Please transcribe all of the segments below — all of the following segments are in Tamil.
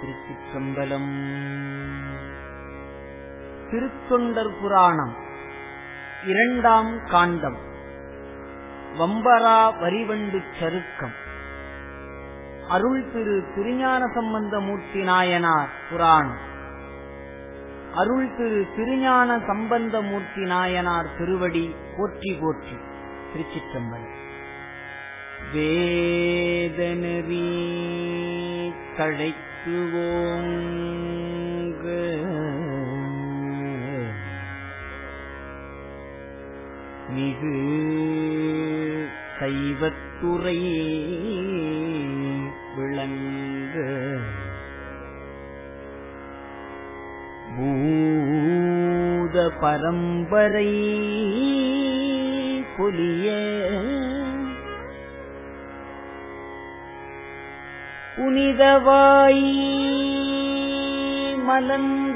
திருச்சிற்றம்பலம். திருத்தொண்டர் புராணம் இரண்டாம் காண்டம் வம்பரா வரிவண்டு சருக்கம். அருள் திரு திருஞான சம்பந்தமூர்த்தி நாயனார் புராணம். அருள் திரு திருஞான சம்பந்தமூர்த்தி நாயனார் திருவடி போற்றி போற்றி திருச்சிற்றம்பலம். வேதனரி தழைத்துவோங்க மிகு சைவத்துறை விளங்க பூத பரம்பரை பொலிய புனிதவாய் மலந்து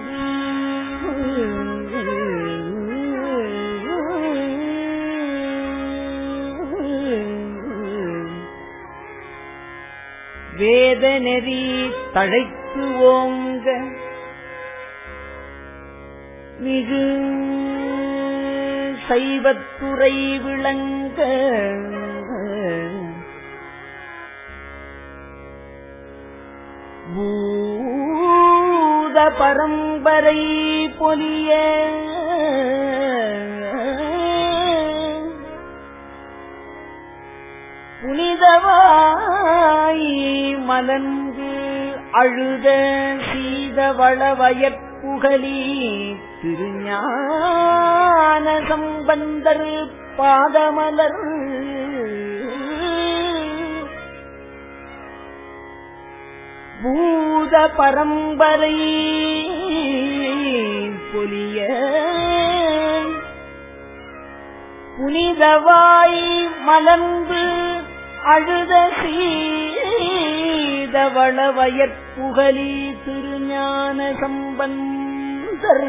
வேத நெறி தழைத்து ஓங்க மிகு சைவத்துறை விளங்க பரம்பரை பொலிய. புனிதவாய் மலர்ந்து அழுத சீதவளவயற்புகலி திருஞான சம்பந்தர் பாதமலர். பூ பூத பரம்பரை புலிய புனிதவாய் மலர்ந்து அழுத சீதவளவயற்புகலி திருஞான சம்பந்தர்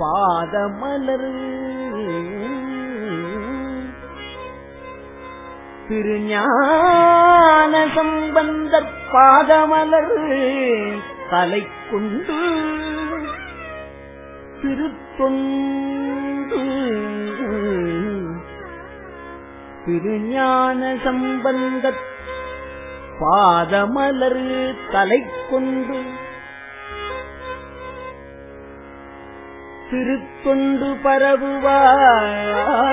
பாதமலர் திருஞான சம்ப சம்பந்தர் பாதமலர் தலை கொண்டு திருத்தொண்டு. திருஞான சம்பந்த பாதமலர் தலை கொண்டு திருத்தொண்டு பரவுவார்.